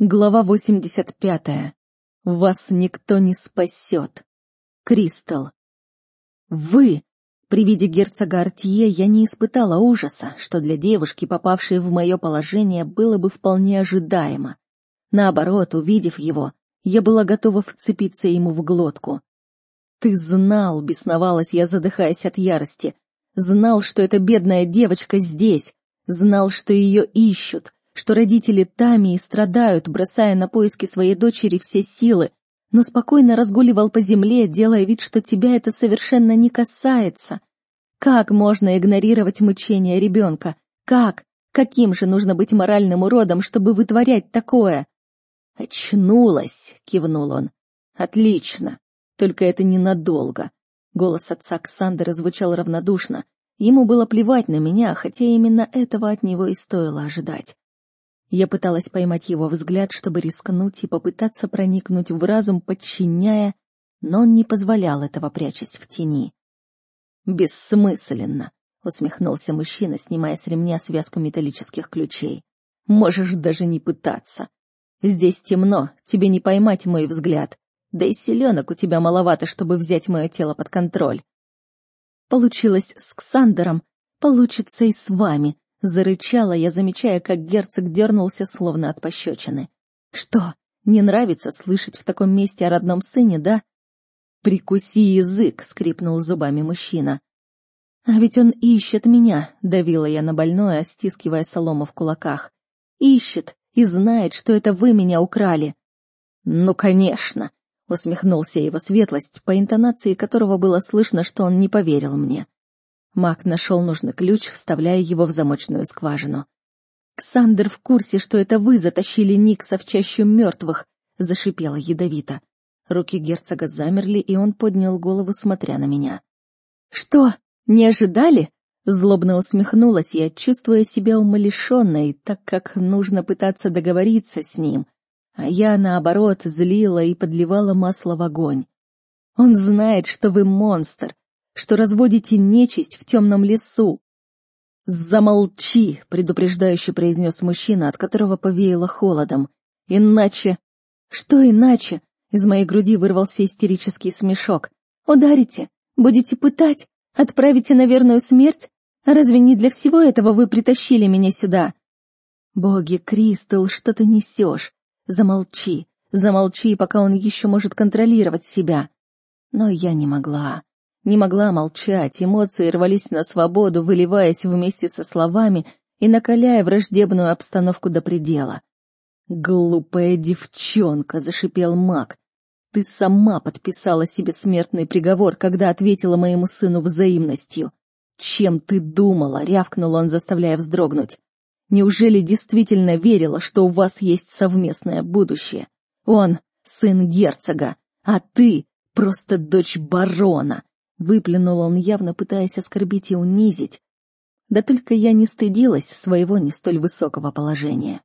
Глава 85. Вас никто не спасет. Кристал. Вы! При виде герцога Артье я не испытала ужаса, что для девушки, попавшей в мое положение, было бы вполне ожидаемо. Наоборот, увидев его, я была готова вцепиться ему в глотку. «Ты знал», — бесновалась я, задыхаясь от ярости, «знал, что эта бедная девочка здесь, знал, что ее ищут, что родители Тамии страдают, бросая на поиски своей дочери все силы, но спокойно разгуливал по земле, делая вид, что тебя это совершенно не касается. Как можно игнорировать мучения ребенка? Как? Каким же нужно быть моральным уродом, чтобы вытворять такое? «Очнулась!» — кивнул он. «Отлично! Только это ненадолго!» Голос отца Оксандра звучал равнодушно. Ему было плевать на меня, хотя именно этого от него и стоило ожидать. Я пыталась поймать его взгляд, чтобы рискнуть и попытаться проникнуть в разум, подчиняя, но он не позволял этого, прячась в тени. «Бессмысленно», — усмехнулся мужчина, снимая с ремня связку металлических ключей. «Можешь даже не пытаться. Здесь темно, тебе не поймать мой взгляд, да и селенок у тебя маловато, чтобы взять мое тело под контроль». Получилось с Ксандером, получится и с вами, Зарычала я, замечая, как герцог дернулся, словно от пощечины. «Что, не нравится слышать в таком месте о родном сыне, да?» «Прикуси язык!» — скрипнул зубами мужчина. «А ведь он ищет меня», — давила я на больное, стискивая солому в кулаках. «Ищет и знает, что это вы меня украли». «Ну, конечно!» — усмехнулся его светлость, по интонации которого было слышно, что он не поверил мне. Мак нашел нужный ключ, вставляя его в замочную скважину. «Ксандер в курсе, что это вы затащили Никса в чащу мертвых», — зашипела ядовито. Руки герцога замерли, и он поднял голову, смотря на меня. «Что, не ожидали?» Злобно усмехнулась я, чувствуя себя умалишенной, так как нужно пытаться договориться с ним. А я, наоборот, злила и подливала масло в огонь. «Он знает, что вы монстр, что разводите нечисть в темном лесу. «Замолчи!» — предупреждающе произнес мужчина, от которого повеяло холодом. «Иначе...» «Что иначе?» — из моей груди вырвался истерический смешок. «Ударите? Будете пытать? Отправите на верную смерть? Разве не для всего этого вы притащили меня сюда?» «Боги, Кристал, что ты несешь? Замолчи, замолчи, пока он еще может контролировать себя». Но я не могла. Не могла молчать, эмоции рвались на свободу, выливаясь вместе со словами и накаляя враждебную обстановку до предела. «Глупая девчонка!» — зашипел маг. «Ты сама подписала себе смертный приговор, когда ответила моему сыну взаимностью. Чем ты думала?» — рявкнул он, заставляя вздрогнуть. «Неужели действительно верила, что у вас есть совместное будущее? Он — сын герцога, а ты — просто дочь барона. Выплюнул он, явно пытаясь оскорбить и унизить. Да только я не стыдилась своего не столь высокого положения.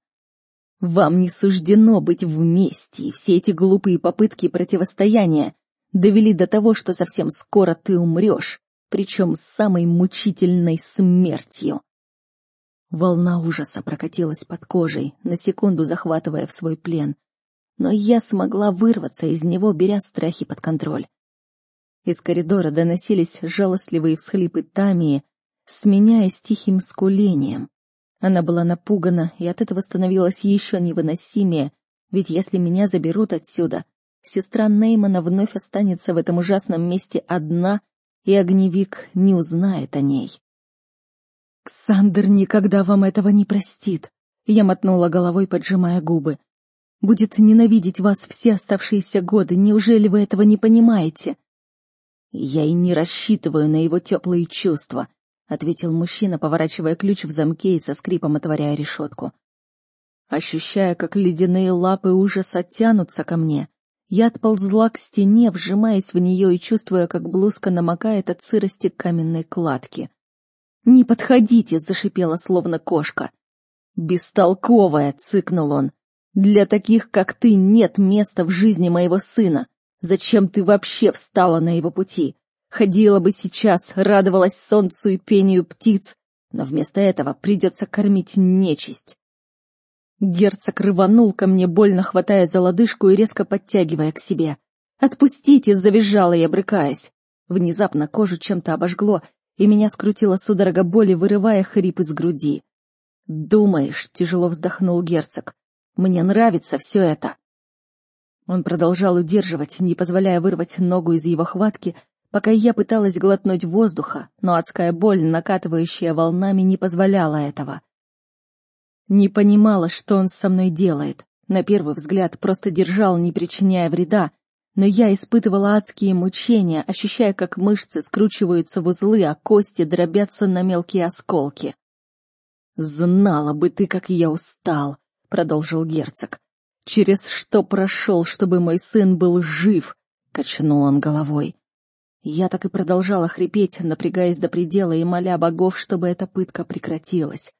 Вам не суждено быть вместе, и все эти глупые попытки противостояния довели до того, что совсем скоро ты умрешь, причем с самой мучительной смертью. Волна ужаса прокатилась под кожей, на секунду захватывая в свой плен. Но я смогла вырваться из него, беря страхи под контроль. Из коридора доносились жалостливые всхлипы Тамии, сменяясь тихим скулением. Она была напугана, и от этого становилась еще невыносимее, ведь если меня заберут отсюда, сестра Неймана вновь останется в этом ужасном месте одна, и огневик не узнает о ней. «Ксандр никогда вам этого не простит», — я мотнула головой, поджимая губы. «Будет ненавидеть вас все оставшиеся годы, неужели вы этого не понимаете?» «Я и не рассчитываю на его теплые чувства», — ответил мужчина, поворачивая ключ в замке и со скрипом отворяя решетку. Ощущая, как ледяные лапы ужаса тянутся ко мне, я отползла к стене, вжимаясь в нее и чувствуя, как блузка намокает от сырости каменной кладки. «Не подходите!» — зашипела словно кошка. «Бестолковая!» — цыкнул он. «Для таких, как ты, нет места в жизни моего сына. Зачем ты вообще встала на его пути? Ходила бы сейчас, радовалась солнцу и пению птиц, но вместо этого придется кормить нечисть. Герцог рванул ко мне, больно хватая за лодыжку и резко подтягивая к себе. «Отпустите!» — завизжала я, брыкаясь. Внезапно кожу чем-то обожгло, и меня скрутила судорога боли, вырывая хрип из груди. «Думаешь», — тяжело вздохнул герцог, — «мне нравится все это». Он продолжал удерживать, не позволяя вырвать ногу из его хватки, пока я пыталась глотнуть воздуха, но адская боль, накатывающая волнами, не позволяла этого. Не понимала, что он со мной делает. На первый взгляд просто держал, не причиняя вреда, но я испытывала адские мучения, ощущая, как мышцы скручиваются в узлы, а кости дробятся на мелкие осколки. «Знала бы ты, как я устал», — продолжил герцог. «Через что прошел, чтобы мой сын был жив?» — качнул он головой. Я так и продолжала хрипеть, напрягаясь до предела и моля богов, чтобы эта пытка прекратилась.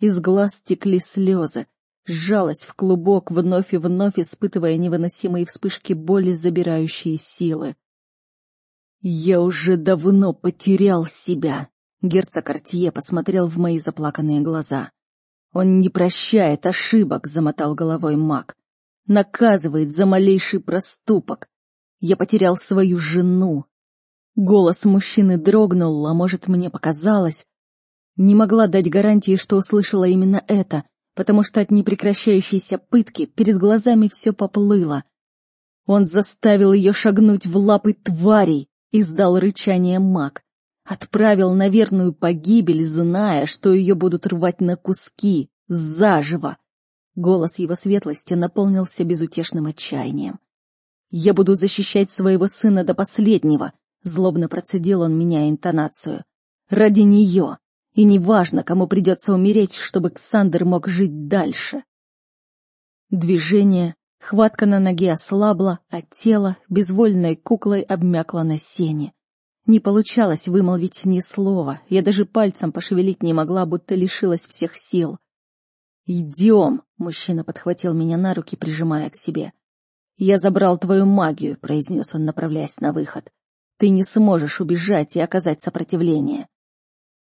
Из глаз текли слезы. Сжалась в клубок, вновь и вновь испытывая невыносимые вспышки боли, забирающие силы. «Я уже давно потерял себя», — герцог Артье посмотрел в мои заплаканные глаза. «Он не прощает ошибок», — замотал головой маг. «Наказывает за малейший проступок. Я потерял свою жену». Голос мужчины дрогнул, а может, мне показалось, не могла дать гарантии, что услышала именно это, потому что от непрекращающейся пытки перед глазами все поплыло. Он заставил ее шагнуть в лапы тварей, издал рычание маг. Отправил на верную погибель, зная, что ее будут рвать на куски, заживо. Голос его светлости наполнился безутешным отчаянием. «Я буду защищать своего сына до последнего», — злобно процедил он, меняя интонацию. «Ради нее, и неважно, кому придется умереть, чтобы Ксандр мог жить дальше. Движение, хватка на ноге ослабла, а тело безвольной куклой обмякло на сене. Не получалось вымолвить ни слова, я даже пальцем пошевелить не могла, будто лишилась всех сил. «Идем!» — мужчина подхватил меня на руки, прижимая к себе. «Я забрал твою магию», — произнес он, направляясь на выход. «Ты не сможешь убежать и оказать сопротивление.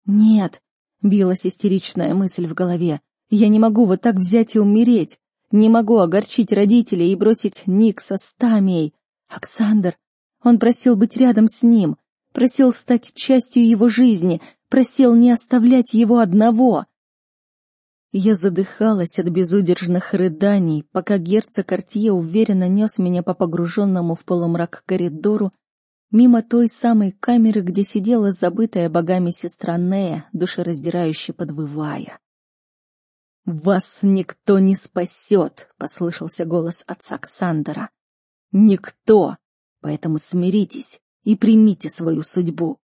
«Нет», — билась истеричная мысль в голове, — «я не могу вот так взять и умереть. Не могу огорчить родителей и бросить Никса с Тамией. Оксандр, он просил быть рядом с ним, просил стать частью его жизни, просил не оставлять его одного». Я задыхалась от безудержных рыданий, пока герцог Артье уверенно нес меня по погруженному в полумрак коридору мимо той самой камеры, где сидела забытая богами сестра Нея, душераздирающе подвывая. «Вас никто не спасет!» — послышался голос отца Ксандера. «Никто! Поэтому смиритесь и примите свою судьбу!»